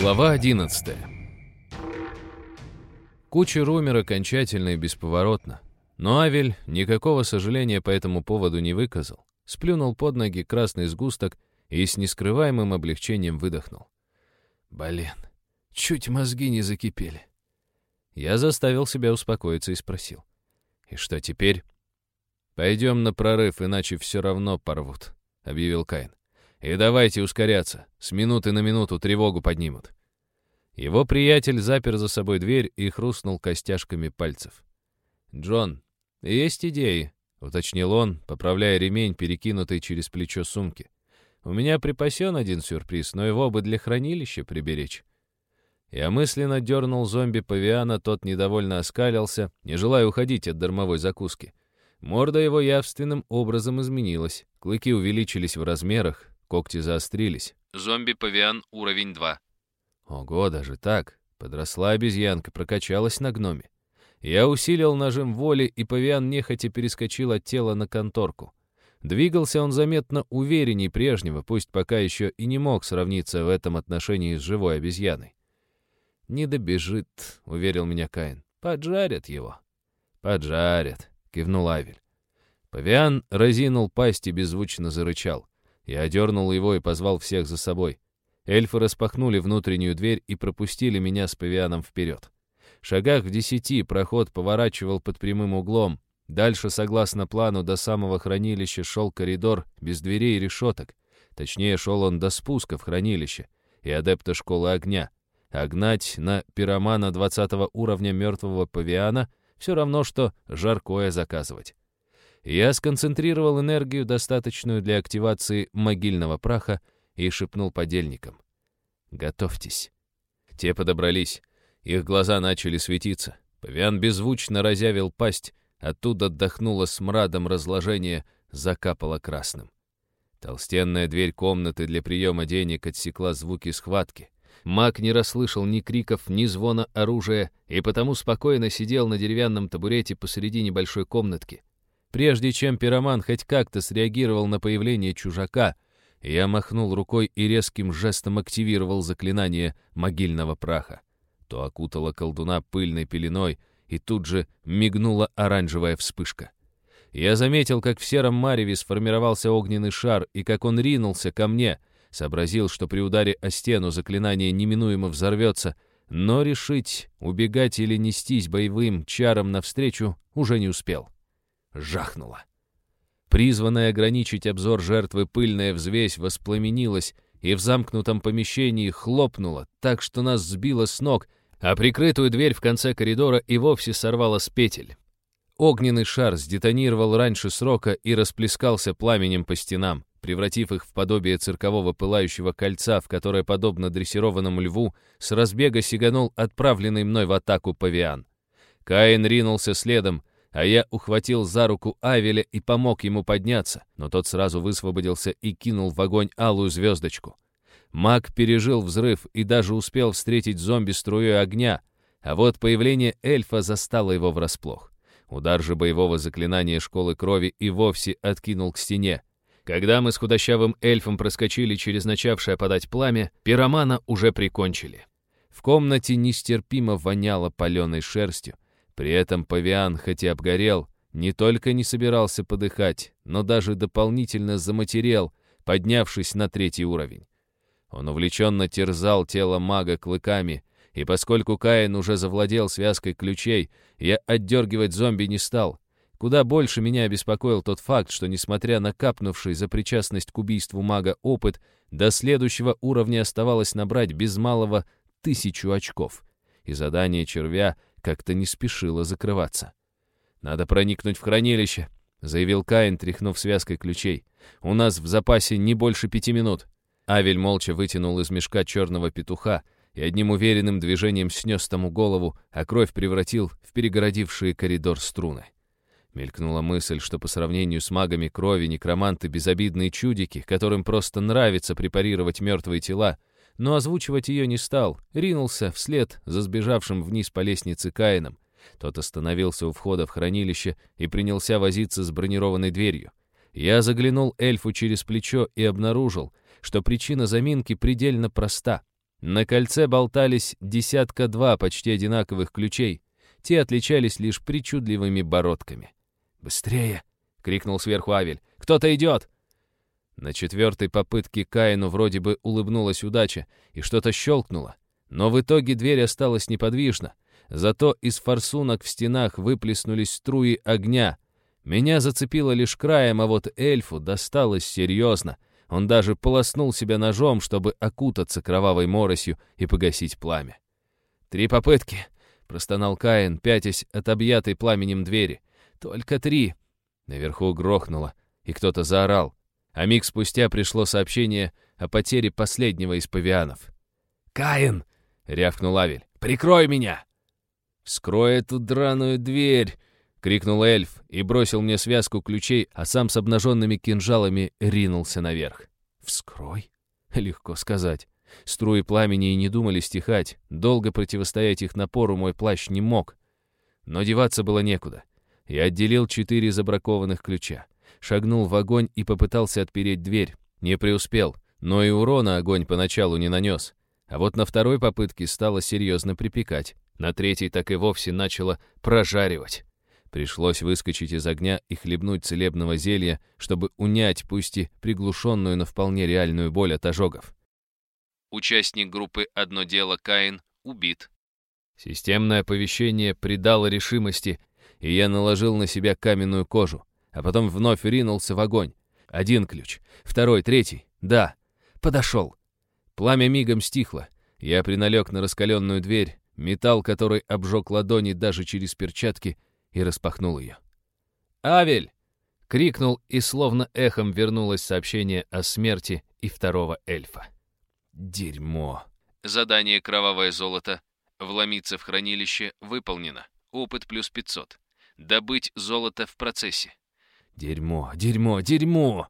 Глава 11 Кучер умер окончательно и бесповоротно. Но Авель никакого сожаления по этому поводу не выказал. Сплюнул под ноги красный сгусток и с нескрываемым облегчением выдохнул. «Блин, чуть мозги не закипели». Я заставил себя успокоиться и спросил. «И что теперь?» «Пойдем на прорыв, иначе все равно порвут», — объявил Каин. «И давайте ускоряться. С минуты на минуту тревогу поднимут». Его приятель запер за собой дверь и хрустнул костяшками пальцев. «Джон, есть идеи?» — уточнил он, поправляя ремень, перекинутый через плечо сумки. «У меня припасен один сюрприз, но его бы для хранилища приберечь». Я мысленно дернул зомби-павиана, тот недовольно оскалился, не желая уходить от дармовой закуски. Морда его явственным образом изменилась, клыки увеличились в размерах, когти заострились. Зомби-павиан уровень 2. Ого, даже так. Подросла обезьянка, прокачалась на гноме. Я усилил нажим воли, и павиан нехотя перескочил от тела на конторку. Двигался он заметно уверенней прежнего, пусть пока еще и не мог сравниться в этом отношении с живой обезьяной. «Не добежит», — уверил меня Каин. «Поджарят его». «Поджарят», — кивнул Авель. Павиан разинул пасть и беззвучно зарычал. Я одернул его и позвал всех за собой. Эльфы распахнули внутреннюю дверь и пропустили меня с павианом вперед. В шагах в десяти проход поворачивал под прямым углом. Дальше, согласно плану, до самого хранилища шел коридор без дверей и решеток. Точнее, шел он до спуска в хранилище и адепта школы огня. А гнать на пиромана 20 уровня мертвого павиана все равно, что жаркое заказывать. Я сконцентрировал энергию, достаточную для активации могильного праха, и шепнул подельникам. «Готовьтесь». Те подобрались. Их глаза начали светиться. Павиан беззвучно разявил пасть, оттуда отдохнуло смрадом разложения, закапало красным. Толстенная дверь комнаты для приема денег отсекла звуки схватки. Маг не расслышал ни криков, ни звона оружия, и потому спокойно сидел на деревянном табурете посреди небольшой комнатки. Прежде чем пироман хоть как-то среагировал на появление чужака — я махнул рукой и резким жестом активировал заклинание могильного праха. То окутало колдуна пыльной пеленой, и тут же мигнула оранжевая вспышка. Я заметил, как в сером мареве сформировался огненный шар, и как он ринулся ко мне. Сообразил, что при ударе о стену заклинание неминуемо взорвется, но решить, убегать или нестись боевым чаром навстречу, уже не успел. Жахнуло. Призванная ограничить обзор жертвы пыльная взвесь воспламенилась и в замкнутом помещении хлопнула, так что нас сбило с ног, а прикрытую дверь в конце коридора и вовсе сорвала с петель. Огненный шар сдетонировал раньше срока и расплескался пламенем по стенам, превратив их в подобие циркового пылающего кольца, в которое, подобно дрессированному льву, с разбега сиганул отправленный мной в атаку павиан. Каин ринулся следом, а я ухватил за руку Авеля и помог ему подняться, но тот сразу высвободился и кинул в огонь алую звездочку. Маг пережил взрыв и даже успел встретить зомби струей огня, а вот появление эльфа застало его врасплох. Удар же боевого заклинания школы крови и вовсе откинул к стене. Когда мы с худощавым эльфом проскочили через начавшее подать пламя, пиромана уже прикончили. В комнате нестерпимо воняло паленой шерстью, при этом павиан, хоть и обгорел, не только не собирался подыхать, но даже дополнительно заматерел, поднявшись на третий уровень. Он увлеченно терзал тело мага клыками, и поскольку Каин уже завладел связкой ключей, я отдергивать зомби не стал. Куда больше меня обеспокоил тот факт, что, несмотря на капнувший за причастность к убийству мага опыт, до следующего уровня оставалось набрать без малого тысячу очков. И задание червя — как-то не спешила закрываться. «Надо проникнуть в хранилище», — заявил Каин, тряхнув связкой ключей. «У нас в запасе не больше пяти минут». Авель молча вытянул из мешка черного петуха и одним уверенным движением снес тому голову, а кровь превратил в перегородившие коридор струны. Мелькнула мысль, что по сравнению с магами крови некроманты — безобидные чудики, которым просто нравится препарировать мертвые тела, но озвучивать ее не стал, ринулся вслед за сбежавшим вниз по лестнице Каином. Тот остановился у входа в хранилище и принялся возиться с бронированной дверью. Я заглянул эльфу через плечо и обнаружил, что причина заминки предельно проста. На кольце болтались десятка-два почти одинаковых ключей. Те отличались лишь причудливыми бородками. «Быстрее!» — крикнул сверху Авель. «Кто-то идет!» На четвертой попытке Каину вроде бы улыбнулась удача, и что-то щелкнуло. Но в итоге дверь осталась неподвижна. Зато из форсунок в стенах выплеснулись струи огня. Меня зацепило лишь краем, а вот эльфу досталось серьезно. Он даже полоснул себя ножом, чтобы окутаться кровавой моросью и погасить пламя. «Три попытки!» — простонал Каин, пятясь от объятой пламенем двери. «Только три!» Наверху грохнуло, и кто-то заорал. А миг спустя пришло сообщение о потере последнего из павианов. «Каин!» — рявкнул Авель. «Прикрой меня!» «Вскрой эту драную дверь!» — крикнул эльф и бросил мне связку ключей, а сам с обнаженными кинжалами ринулся наверх. «Вскрой?» Легко сказать. Струи пламени и не думали стихать. Долго противостоять их напору мой плащ не мог. Но деваться было некуда. Я отделил четыре забракованных ключа. Шагнул в огонь и попытался отпереть дверь. Не преуспел, но и урона огонь поначалу не нанес. А вот на второй попытке стало серьезно припекать. На третьей так и вовсе начало прожаривать. Пришлось выскочить из огня и хлебнуть целебного зелья, чтобы унять, пусть и приглушенную, но вполне реальную боль от ожогов. Участник группы «Одно дело» Каин убит. Системное оповещение придало решимости, и я наложил на себя каменную кожу, а потом вновь ринулся в огонь. Один ключ, второй, третий. Да, подошел. Пламя мигом стихло. Я приналег на раскаленную дверь, металл которой обжег ладони даже через перчатки, и распахнул ее. «Авель!» — крикнул, и словно эхом вернулось сообщение о смерти и второго эльфа. Дерьмо. Задание «Кровавое золото». Вломиться в хранилище выполнено. Опыт плюс 500. Добыть золото в процессе. Дерьмо, дерьмо, дерьмо!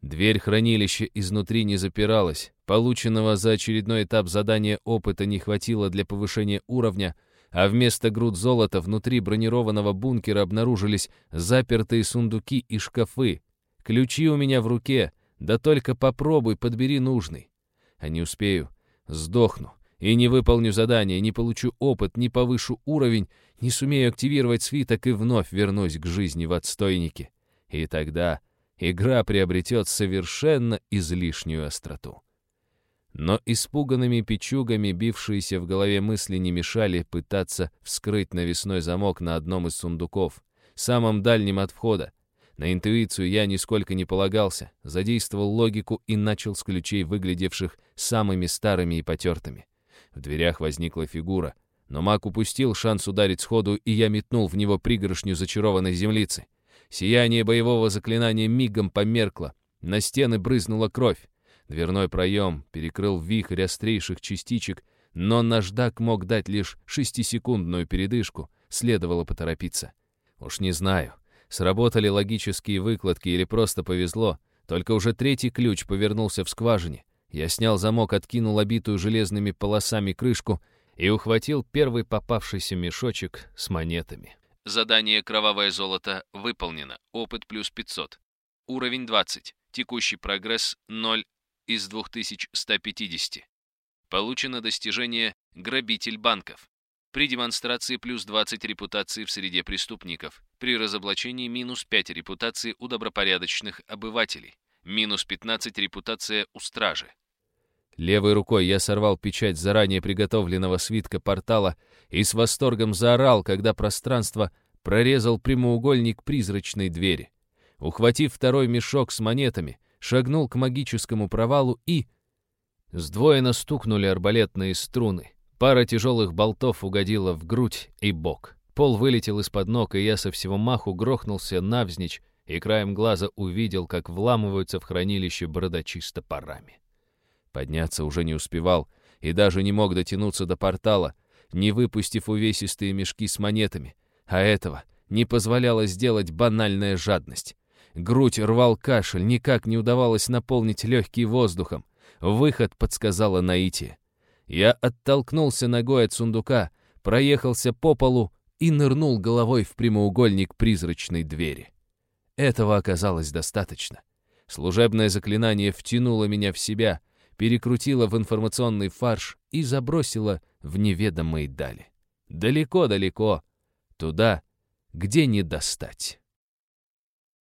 Дверь хранилища изнутри не запиралась. Полученного за очередной этап задания опыта не хватило для повышения уровня, а вместо груд золота внутри бронированного бункера обнаружились запертые сундуки и шкафы. Ключи у меня в руке, да только попробуй, подбери нужный. А не успею, сдохну. И не выполню задание, не получу опыт, не повышу уровень, не сумею активировать свиток и вновь вернусь к жизни в отстойнике. И тогда игра приобретет совершенно излишнюю остроту. Но испуганными печугами, бившиеся в голове мысли, не мешали пытаться вскрыть навесной замок на одном из сундуков, самом дальнем от входа. На интуицию я нисколько не полагался, задействовал логику и начал с ключей, выглядевших самыми старыми и потертыми. В дверях возникла фигура, но маг упустил шанс ударить сходу, и я метнул в него пригоршню зачарованной землицы. Сияние боевого заклинания мигом померкло. На стены брызнула кровь. Дверной проем перекрыл вихрь острейших частичек, но наждак мог дать лишь шестисекундную передышку. Следовало поторопиться. Уж не знаю, сработали логические выкладки или просто повезло. Только уже третий ключ повернулся в скважине. Я снял замок, откинул обитую железными полосами крышку и ухватил первый попавшийся мешочек с монетами. Задание «Кровавое золото» выполнено. Опыт плюс 500. Уровень 20. Текущий прогресс 0 из 2150. Получено достижение «Грабитель банков». При демонстрации плюс 20 репутации в среде преступников. При разоблачении минус 5 репутации у добропорядочных обывателей. Минус 15 репутация у стражи. Левой рукой я сорвал печать заранее приготовленного свитка портала и с восторгом заорал, когда пространство прорезал прямоугольник призрачной двери. Ухватив второй мешок с монетами, шагнул к магическому провалу и... Сдвоенно стукнули арбалетные струны. Пара тяжелых болтов угодила в грудь и бок. Пол вылетел из-под ног, и я со всего маху грохнулся навзничь и краем глаза увидел, как вламываются в хранилище бородачи с топорами. Подняться уже не успевал и даже не мог дотянуться до портала, не выпустив увесистые мешки с монетами. А этого не позволяла сделать банальная жадность. Грудь рвал кашель, никак не удавалось наполнить легкие воздухом. Выход подсказала наитие. Я оттолкнулся ногой от сундука, проехался по полу и нырнул головой в прямоугольник призрачной двери. Этого оказалось достаточно. Служебное заклинание втянуло меня в себя, перекрутила в информационный фарш и забросила в неведомые дали. Далеко-далеко, туда, где не достать.